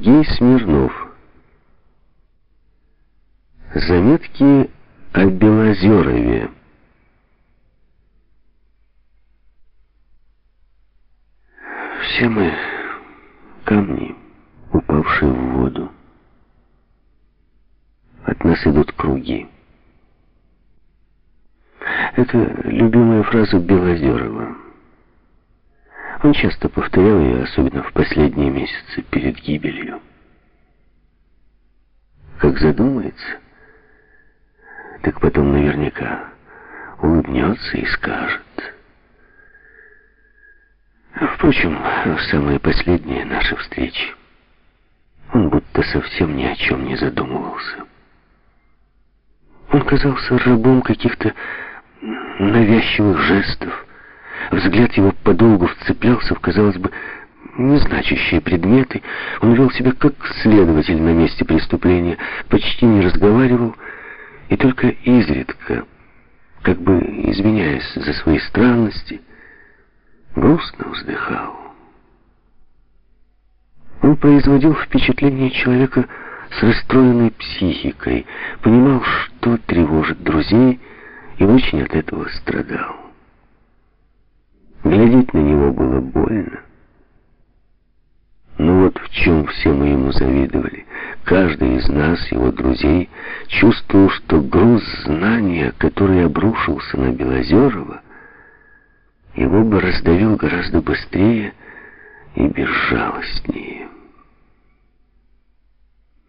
Сергей Смирнов. Заметки о Белозерове. Все мы камни, упавшие в воду. От нас идут круги. Это любимая фраза Белозерова. Он часто повторял ее, особенно в последние месяцы перед гибелью. Как задумается, так потом наверняка улыбнется и скажет. Впрочем, в самые последние наши встречи он будто совсем ни о чем не задумывался. Он казался рабом каких-то навязчивых жестов, Взгляд его подолгу вцеплялся в, казалось бы, незначащие предметы. Он вел себя как следователь на месте преступления, почти не разговаривал и только изредка, как бы извиняясь за свои странности, грустно вздыхал. Он производил впечатление человека с расстроенной психикой, понимал, что тревожит друзей, и очень от этого страдал. Глядеть на него было больно. Но вот в чем все мы ему завидовали. Каждый из нас, его друзей, чувствовал, что груз знания, который обрушился на Белозерова, его бы раздавил гораздо быстрее и безжалостнее.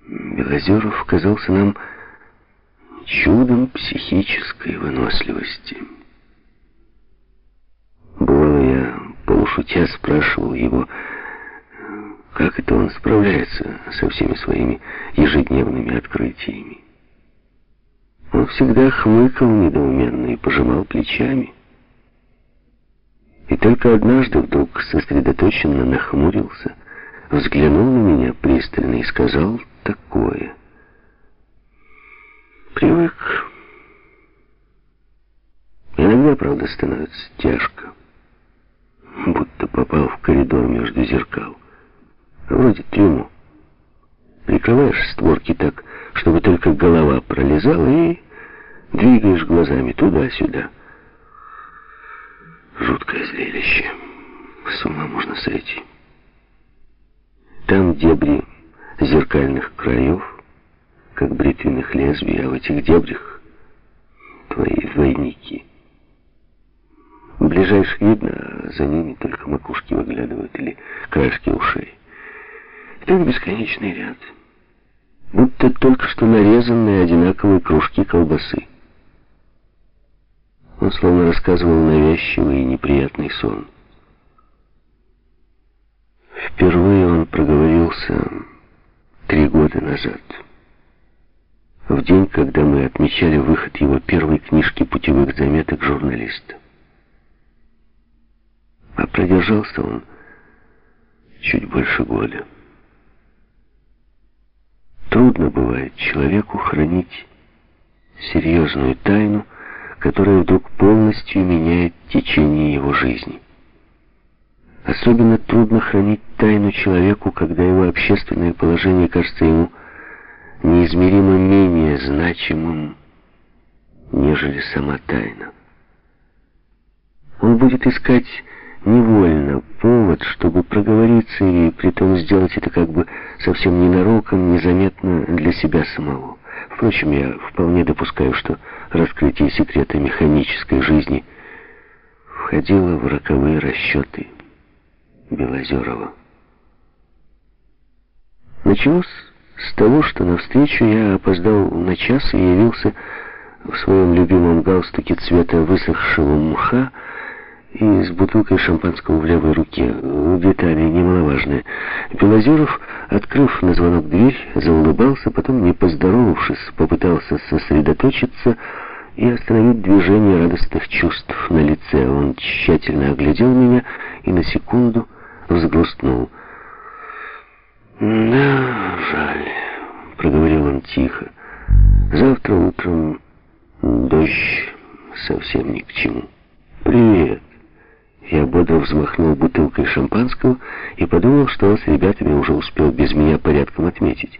Белозеров казался нам чудом психической выносливости. Полушутя спрашивал его, как это он справляется со всеми своими ежедневными открытиями. Он всегда хмыкал недоуменно и пожимал плечами. И только однажды вдруг сосредоточенно нахмурился, взглянул на меня пристально и сказал такое. Привык. Иногда, правда, становится тяжко попал в коридор между зеркал. Вроде трюму. Прикрываешь створки так, чтобы только голова пролезала, и двигаешь глазами туда-сюда. Жуткое зрелище. С ума можно сойти. Там дебри зеркальных краев, как бритвенных лезвий, а в этих дебрях твои двойники — Ближайших видно, за ними только макушки выглядывают или краешки ушей. И так бесконечный ряд. Будто только что нарезанные одинаковые кружки колбасы. Он словно рассказывал навязчивый и неприятный сон. Впервые он проговорился три года назад. В день, когда мы отмечали выход его первой книжки путевых заметок журналиста. А продержался он чуть больше года. Трудно бывает человеку хранить серьезную тайну, которая вдруг полностью меняет течение его жизни. Особенно трудно хранить тайну человеку, когда его общественное положение кажется ему неизмеримо менее значимым, нежели сама тайна. Он будет искать невольно повод, чтобы проговориться и притом сделать это как бы совсем ненароком, незаметно для себя самого. Впрочем, я вполне допускаю, что раскрытие секрета механической жизни входило в роковые расчеты Белозерова. Началось с того, что навстречу я опоздал на час и явился в своем любимом галстуке цвета высохшего мха, и с бутылкой шампанского в левой руке. Детали немаловажные. Белозеров, открыв на звонок дверь, заулыбался, потом, не поздоровавшись, попытался сосредоточиться и остановить движение радостных чувств на лице. Он тщательно оглядел меня и на секунду взгрустнул. «Да, жаль», — проговорил он тихо. «Завтра утром дождь совсем ни к чему». «Привет». Я бодро взмахнул бутылкой шампанского и подумал, что он с ребятами уже успел без меня порядком отметить.